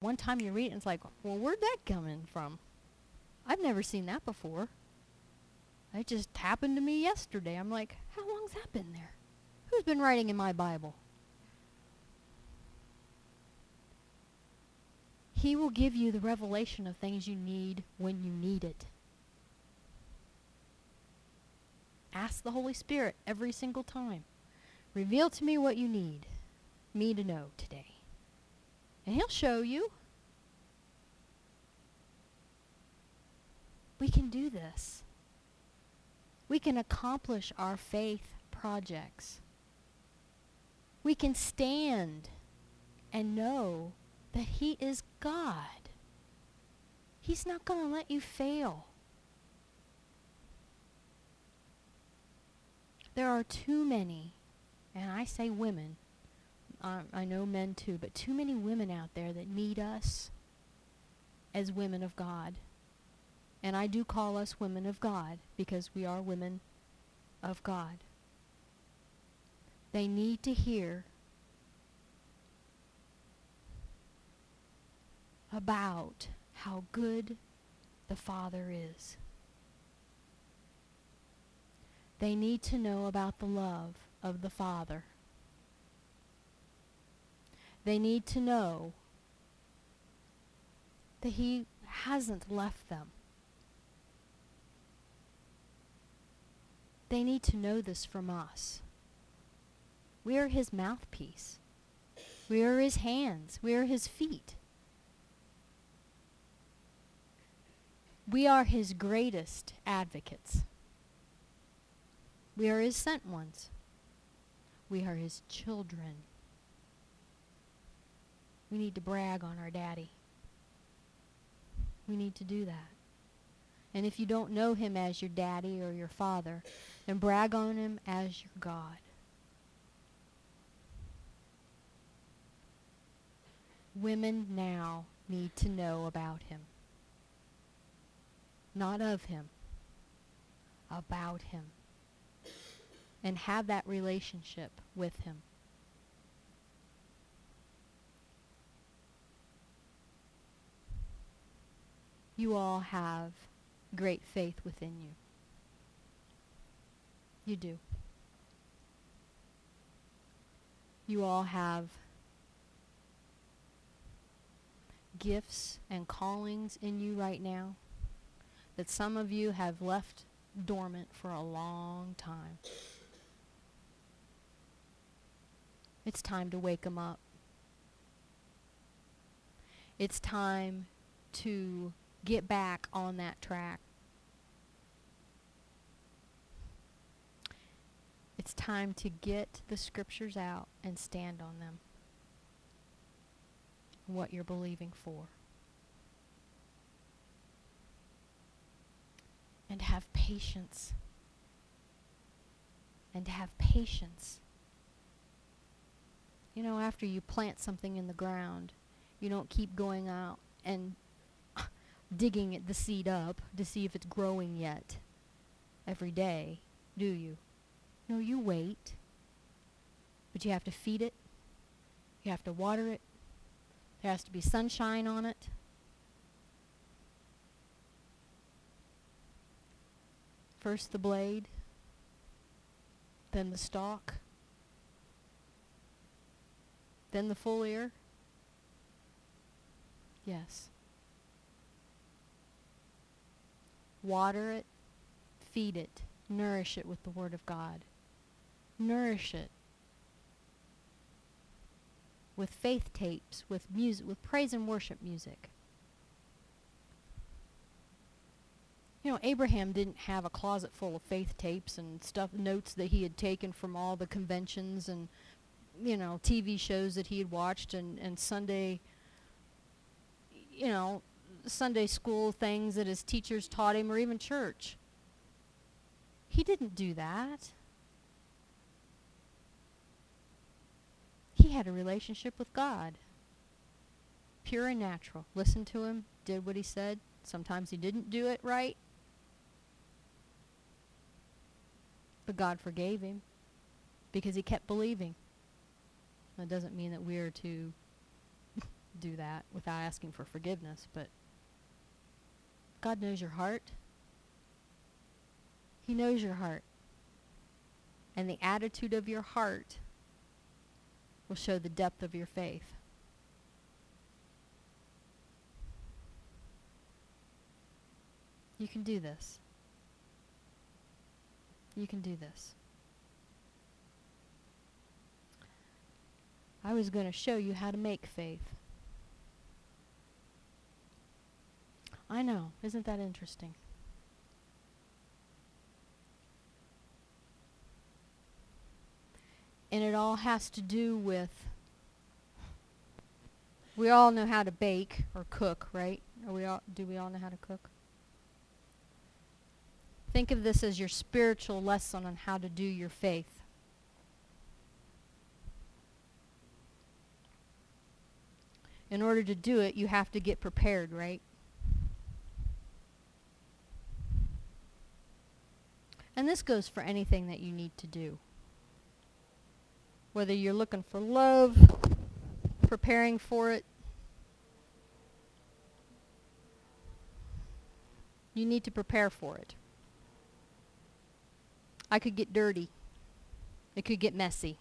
one time you read it, it's like, well, where'd that come in from? I've never seen that before. It just happened to me yesterday. I'm like, how long's that been there? Who's been writing in my Bible? He will give you the revelation of things you need when you need it. Ask the Holy Spirit every single time. Reveal to me what you need me to know today. And He'll show you. We can do this. We can accomplish our faith projects. We can stand and know that He is God. He's not going to let you fail. There are too many, and I say women, uh, I know men too, but too many women out there that need us as women of God. And I do call us women of God because we are women of God. They need to hear about how good the Father is. They need to know about the love of the Father. They need to know that He hasn't left them. They need to know this from us. We are His mouthpiece. We are His hands. We are His feet. We are His greatest advocates. We are His sent ones. We are His children. We need to brag on our daddy. We need to do that. And if you don't know him as your daddy or your father, then brag on him as your God. Women now need to know about him. Not of him, about him. And have that relationship with him. You all have great faith within you. You do. You all have gifts and callings in you right now that some of you have left dormant for a long time. It's time to wake them up. It's time to get back on that track. It's time to get the scriptures out and stand on them. What you're believing for. And have patience. And have patience. You know, after you plant something in the ground, you don't keep going out and digging the seed up to see if it's growing yet every day, do you? No, you wait. But you have to feed it. You have to water it. There has to be sunshine on it. First the blade, then the stalk, then the full ear. Yes. Water it, feed it, nourish it with the Word of God. Nourish it with faith tapes, with music, with praise and worship music. You know, Abraham didn't have a closet full of faith tapes and stuff, notes that he had taken from all the conventions and, you know, TV shows that he had watched and, and Sunday, you know, Sunday school things that his teachers taught him or even church. He didn't do that. He had a relationship with God. Pure and natural. Listened to him, did what he said. Sometimes he didn't do it right. But God forgave him because he kept believing. That doesn't mean that we are to do that without asking for forgiveness, but God knows your heart. He knows your heart. And the attitude of your heart will show the depth of your faith. You can do this. You can do this. I was going to show you how to make faith. I know. Isn't that interesting? And it all has to do with we all know how to bake or cook, right? Are we all do we all know how to cook? Think of this as your spiritual lesson on how to do your faith. In order to do it, you have to get prepared, right? And this goes for anything that you need to do. Whether you're looking for love, preparing for it, you need to prepare for it. I could get dirty. It could get messy.